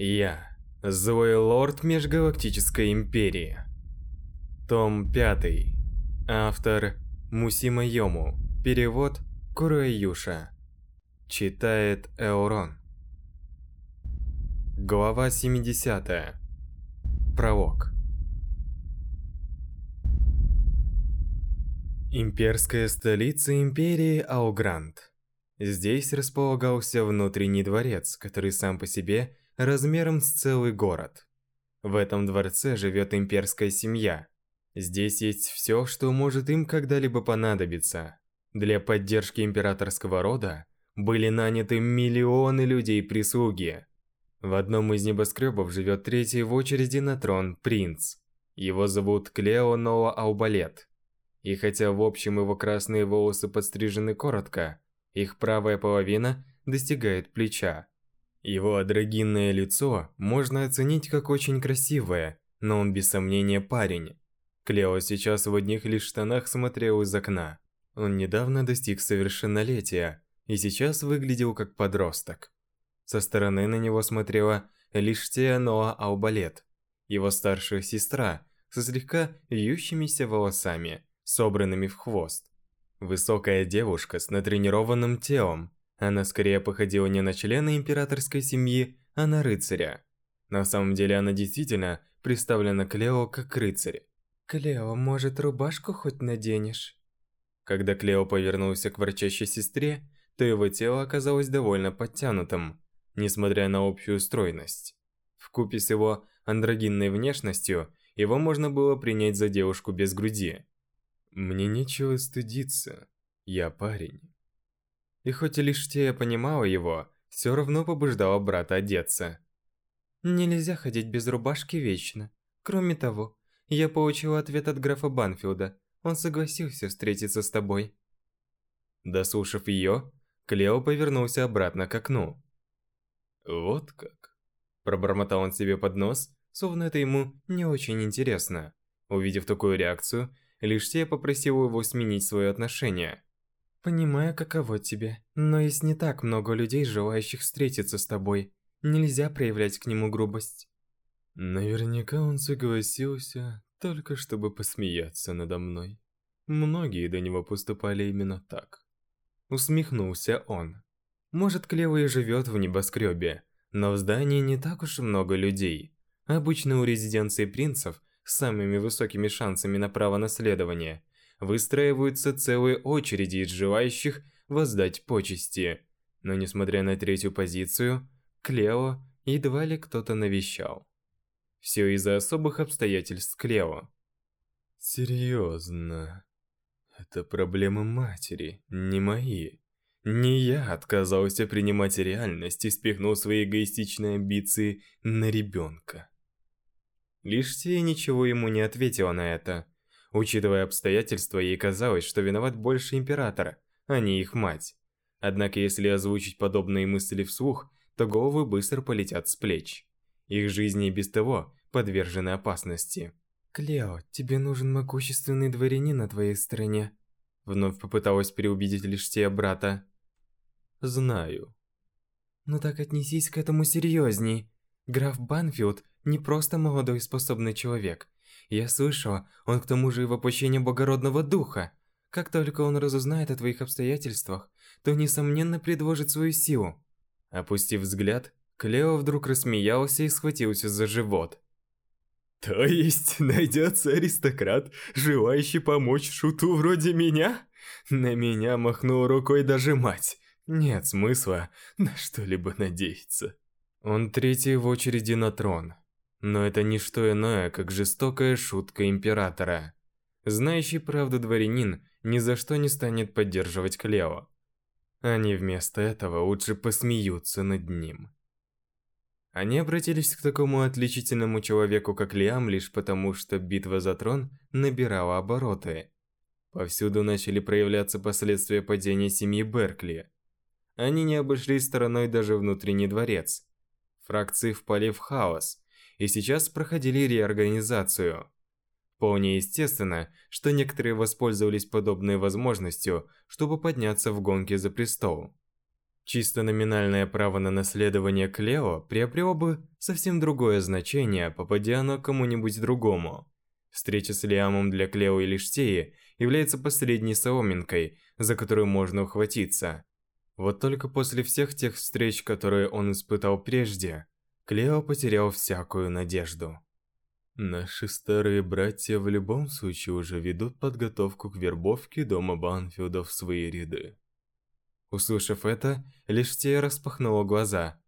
Я, Злой Лорд Межгалактической Империи. Том 5. Автор Мусима Йому. Перевод Куроюша. Читает Эурон. Глава 70. Пролог. Имперская столица Империи Аугрант. Здесь располагался внутренний дворец, который сам по себе размером с целый город. В этом дворце живет имперская семья. Здесь есть все, что может им когда-либо понадобиться. Для поддержки императорского рода были наняты миллионы людей прислуги. В одном из небоскребов живет третий в очереди на трон принц. Его зовут Клео Ноа Аубалет. И хотя в общем его красные волосы подстрижены коротко, их правая половина достигает плеча. Его адрогинное лицо можно оценить как очень красивое, но он без сомнения парень. Клео сейчас в одних лишь штанах смотрел из окна. Он недавно достиг совершеннолетия и сейчас выглядел как подросток. Со стороны на него смотрела лишь Теаноа Аубалет, его старшая сестра, со слегка вьющимися волосами, собранными в хвост. Высокая девушка с натренированным телом, она скорее походила не на члена императорской семьи, а на рыцаря. На самом деле она действительно представлена Клео как рыцарь. «Клео, может, рубашку хоть наденешь?» Когда Клео повернулся к ворчащей сестре, то его тело оказалось довольно подтянутым, несмотря на общую стройность. Вкупе с его андрогинной внешностью, его можно было принять за девушку без груди. «Мне нечего стыдиться, я парень». И хоть лишь Тея понимала его, все равно побуждала брата одеться. «Нельзя ходить без рубашки вечно. Кроме того, я получила ответ от графа Банфилда. Он согласился встретиться с тобой». Дослушав ее, Клео повернулся обратно к окну. «Вот как?» Пробормотал он себе под нос, словно это ему не очень интересно. Увидев такую реакцию, лишь Тея попросила его сменить свое отношение – Понимаю, каково тебе, но есть не так много людей, желающих встретиться с тобой. Нельзя проявлять к нему грубость. Наверняка он согласился, только чтобы посмеяться надо мной. Многие до него поступали именно так. Усмехнулся он. Может, Клево и живет в небоскребе, но в здании не так уж много людей. Обычно у резиденции принцев с самыми высокими шансами на право наследования выстраиваются целые очереди из желающих воздать почести. Но несмотря на третью позицию, Клео едва ли кто-то навещал. Все из-за особых обстоятельств Клео. Серьезно? Это проблемы матери, не мои. Не я отказался принимать реальность и спихнул свои эгоистичные амбиции на ребенка. Лишь Тия ничего ему не ответила на это. Учитывая обстоятельства, ей казалось, что виноват больше императора, а не их мать. Однако если озвучить подобные мысли вслух, то головы быстро полетят с плеч. Их жизни и без того подвержены опасности. «Клео, тебе нужен могущественный дворянин на твоей стороне», Вновь попыталась переубедить лишь те брата. «Знаю». «Ну так отнесись к этому серьезней. Граф Банфилд не просто молодой способный человек. Я слышала, он к тому же и воплощение благородного духа. Как только он разузнает о твоих обстоятельствах, то, несомненно, предложит свою силу». Опустив взгляд, Клео вдруг рассмеялся и схватился за живот. «То есть, найдется аристократ, желающий помочь шуту вроде меня?» На меня махнул рукой даже мать. Нет смысла на что-либо надеяться. Он третий в очереди на трон. Но это не что иное, как жестокая шутка императора. Знающий правду дворянин ни за что не станет поддерживать Клео. Они вместо этого лучше посмеются над ним. Они обратились к такому отличительному человеку, как Лиам, лишь потому, что битва за трон набирала обороты. Повсюду начали проявляться последствия падения семьи Беркли. Они не обошли стороной даже внутренний дворец. Фракции впали в хаос, и сейчас проходили реорганизацию. Вполне естественно, что некоторые воспользовались подобной возможностью, чтобы подняться в гонке за престол. Чисто номинальное право на наследование Клео приобрело бы совсем другое значение, попадя оно кому-нибудь другому. Встреча с Лиамом для Клео и Лиштеи является последней соломинкой, за которую можно ухватиться. Вот только после всех тех встреч, которые он испытал прежде, Клео потерял всякую надежду. Наши старые братья в любом случае уже ведут подготовку к вербовке дома Банфилдов в свои ряды. Услышав это, лишь Тея распахнула глаза.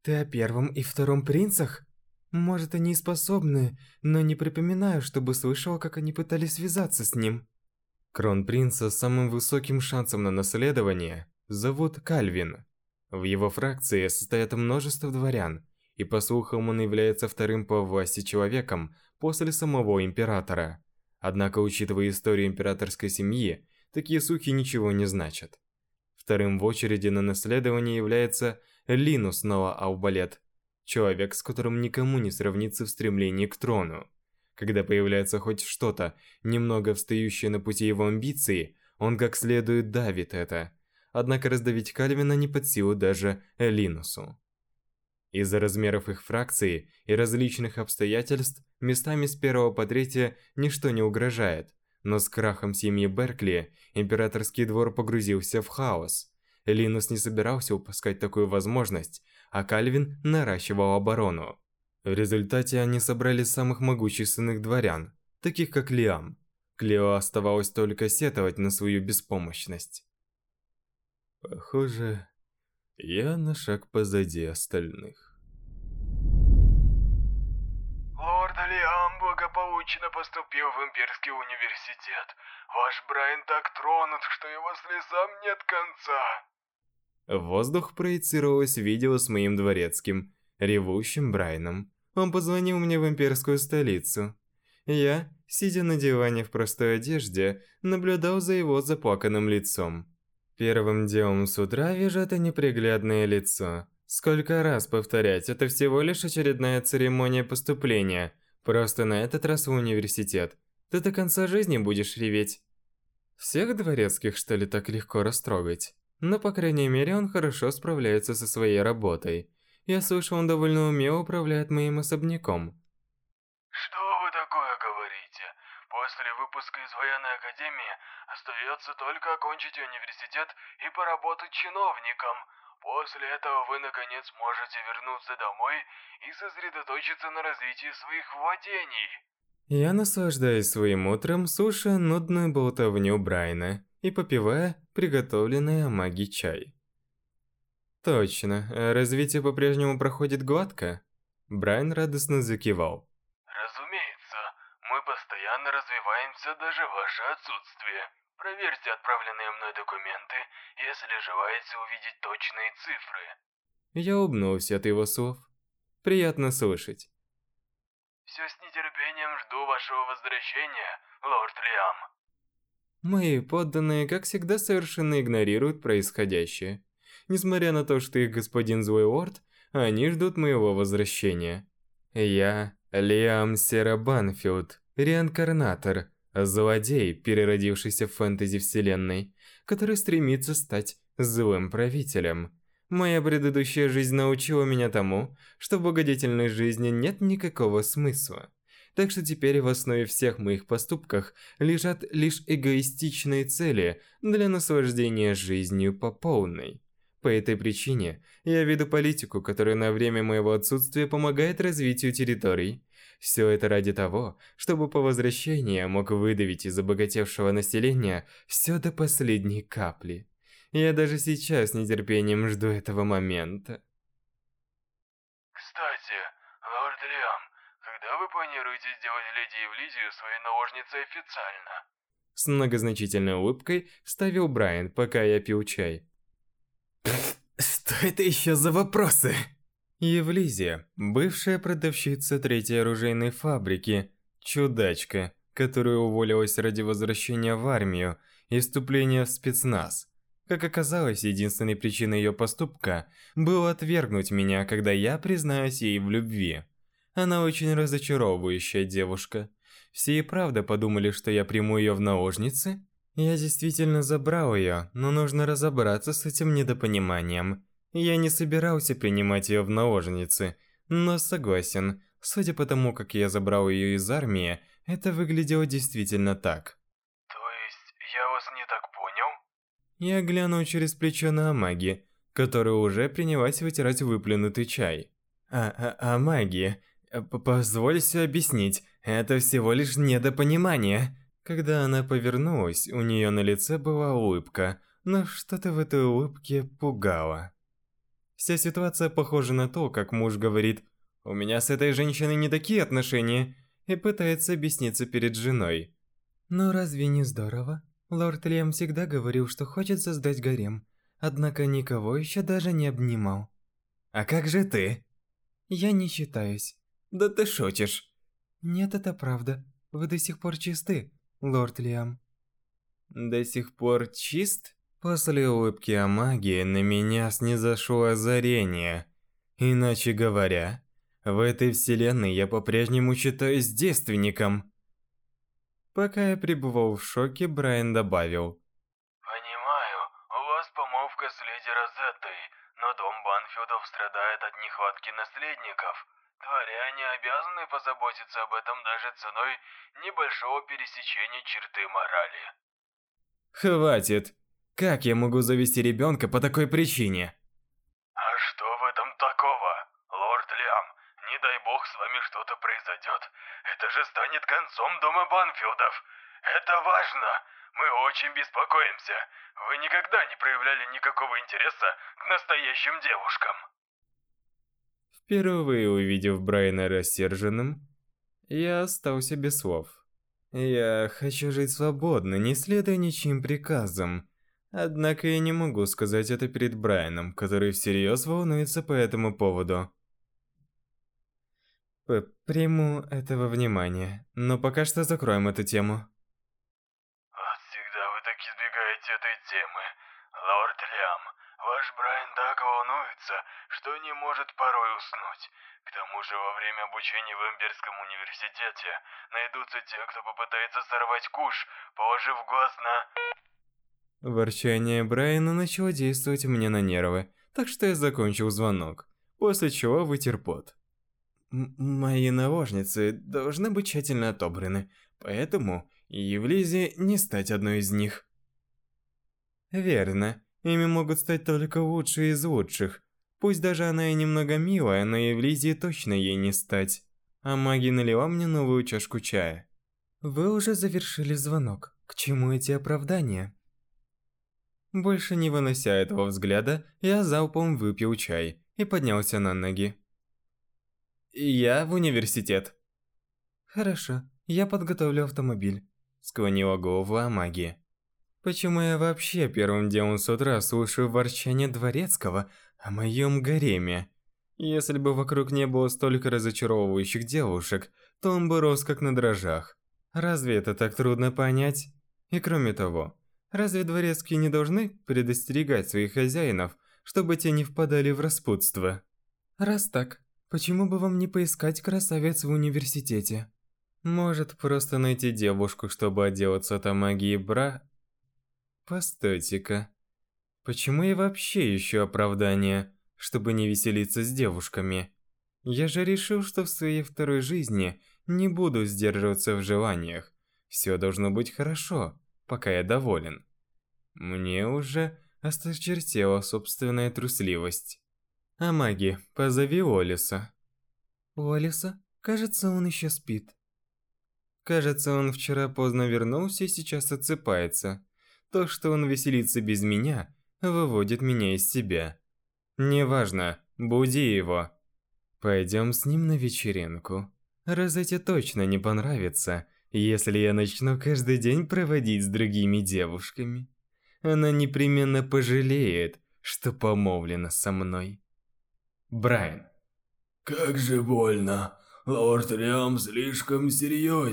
«Ты о первом и втором принцах? Может, они и способны, но не припоминаю, чтобы слышала, как они пытались связаться с ним». Кронпринца с самым высоким шансом на наследование зовут Кальвин. В его фракции состоят множество дворян, и по слухам он является вторым по власти человеком после самого императора. Однако, учитывая историю императорской семьи, такие слухи ничего не значат. Вторым в очереди на наследование является Линус Ноа Аубалет, человек, с которым никому не сравнится в стремлении к трону. Когда появляется хоть что-то, немного встающее на пути его амбиции, он как следует давит это. Однако раздавить Кальвина не под силу даже Линусу. Из-за размеров их фракции и различных обстоятельств, местами с первого по третье ничто не угрожает, но с крахом семьи Беркли императорский двор погрузился в хаос. Линус не собирался упускать такую возможность, а Кальвин наращивал оборону. В результате они собрали самых могущественных дворян, таких как Лиам. Клео оставалось только сетовать на свою беспомощность. Похоже, я на шаг позади остальных. благополучно поступил в Имперский университет. Ваш Брайан так тронут, что его слезам нет конца. В воздух проецировалось видео с моим дворецким, ревущим Брайаном. Он позвонил мне в имперскую столицу. Я, сидя на диване в простой одежде, наблюдал за его заплаканным лицом. Первым делом с утра вижу это неприглядное лицо. Сколько раз повторять, это всего лишь очередная церемония поступления – Просто на этот раз в университет. Ты до конца жизни будешь реветь. Всех дворецких, что ли, так легко растрогать? Но, по крайней мере, он хорошо справляется со своей работой. Я слышал, он довольно умело управляет моим особняком. Что вы такое говорите? После выпуска из военной академии остается только окончить университет и поработать чиновником – После этого вы наконец можете вернуться домой и сосредоточиться на развитии своих владений. Я наслаждаюсь своим утром, слушая нудную болтовню Брайна и попивая приготовленный маги чай. Точно, развитие по-прежнему проходит гладко? Брайан радостно закивал. Разумеется, мы постоянно развиваемся даже в ваше отсутствие. Проверьте отправленные мной документы, если желаете увидеть точные цифры. Я улыбнулся от его слов. Приятно слышать. Все с нетерпением жду вашего возвращения, лорд Лиам. Мои подданные, как всегда, совершенно игнорируют происходящее. Несмотря на то, что их господин Злой Лорд, они ждут моего возвращения. Я Лиам Сера Банфилд, реинкарнатор, Злодей, переродившийся в фэнтези-вселенной, который стремится стать злым правителем. Моя предыдущая жизнь научила меня тому, что в благодетельной жизни нет никакого смысла. Так что теперь в основе всех моих поступков лежат лишь эгоистичные цели для наслаждения жизнью по полной. По этой причине я веду политику, которая на время моего отсутствия помогает развитию территорий, все это ради того, чтобы по возвращении я мог выдавить из обогатевшего населения все до последней капли. Я даже сейчас с нетерпением жду этого момента. Кстати, лорд Лиам, когда вы планируете сделать леди Евлизию своей наложницей официально? С многозначительной улыбкой вставил Брайан, пока я пил чай. Что это еще за вопросы? Евлизия, бывшая продавщица третьей оружейной фабрики, чудачка, которая уволилась ради возвращения в армию и вступления в спецназ. Как оказалось, единственной причиной ее поступка было отвергнуть меня, когда я признаюсь ей в любви. Она очень разочаровывающая девушка. Все и правда подумали, что я приму ее в наложницы? Я действительно забрал ее, но нужно разобраться с этим недопониманием. Я не собирался принимать ее в наложницы, но согласен, судя по тому, как я забрал ее из армии, это выглядело действительно так. То есть, я вас не так понял? Я глянул через плечо на Амаги, которая уже принялась вытирать выплюнутый чай. А, а, Амаги, позвольте объяснить, это всего лишь недопонимание. Когда она повернулась, у нее на лице была улыбка, но что-то в этой улыбке пугало. Вся ситуация похожа на то, как муж говорит «У меня с этой женщиной не такие отношения» и пытается объясниться перед женой. Но разве не здорово? Лорд Лем всегда говорил, что хочет создать гарем, однако никого еще даже не обнимал. А как же ты? Я не считаюсь. Да ты шутишь. Нет, это правда. Вы до сих пор чисты, лорд Лиам. До сих пор чист? После улыбки о магии на меня снизошло озарение. Иначе говоря, в этой вселенной я по-прежнему считаюсь девственником. Пока я пребывал в шоке, Брайан добавил. Понимаю, у вас помолвка с леди Розеттой, но дом Банфилдов страдает от нехватки наследников. Дворяне обязаны позаботиться об этом даже ценой небольшого пересечения черты морали. Хватит. Как я могу завести ребенка по такой причине? А что в этом такого? Лорд Лиам, не дай бог с вами что-то произойдет. Это же станет концом дома Банфилдов. Это важно. Мы очень беспокоимся. Вы никогда не проявляли никакого интереса к настоящим девушкам. Впервые увидев Брайана рассерженным, я остался без слов. Я хочу жить свободно, не следуя ничьим приказам. Однако я не могу сказать это перед Брайаном, который всерьез волнуется по этому поводу. П приму этого внимания, но пока что закроем эту тему. Вот всегда вы так избегаете этой темы. Лорд Лиам, ваш Брайан так волнуется, что не может порой уснуть. К тому же во время обучения в Имперском университете найдутся те, кто попытается сорвать куш, положив глаз на... Ворчание Брайана начало действовать мне на нервы, так что я закончил звонок, после чего вытер пот. Мои наложницы должны быть тщательно отобраны, поэтому Евлизе не стать одной из них. Верно, ими могут стать только лучшие из лучших. Пусть даже она и немного милая, но Евлизе точно ей не стать. А маги налила мне новую чашку чая. Вы уже завершили звонок. К чему эти оправдания? Больше не вынося этого взгляда, я залпом выпил чай и поднялся на ноги. Я в университет. Хорошо, я подготовлю автомобиль. Склонила голову о магии. Почему я вообще первым делом с утра слушаю ворчание дворецкого о моем гареме? Если бы вокруг не было столько разочаровывающих девушек, то он бы рос как на дрожжах. Разве это так трудно понять? И кроме того, Разве дворецкие не должны предостерегать своих хозяинов, чтобы те не впадали в распутство? Раз так, почему бы вам не поискать красавец в университете? Может, просто найти девушку, чтобы отделаться от магии бра? Постойте-ка. Почему я вообще ищу оправдание, чтобы не веселиться с девушками? Я же решил, что в своей второй жизни не буду сдерживаться в желаниях. Все должно быть хорошо пока я доволен. Мне уже осточертела собственная трусливость. А маги, позови Олиса. Олиса? Кажется, он еще спит. Кажется, он вчера поздно вернулся и сейчас отсыпается. То, что он веселится без меня, выводит меня из себя. Неважно, буди его. Пойдем с ним на вечеринку. Розете точно не понравится, если я начну каждый день проводить с другими девушками, она непременно пожалеет, что помолвлена со мной. Брайан. Как же больно. Лорд Риам слишком серьезен.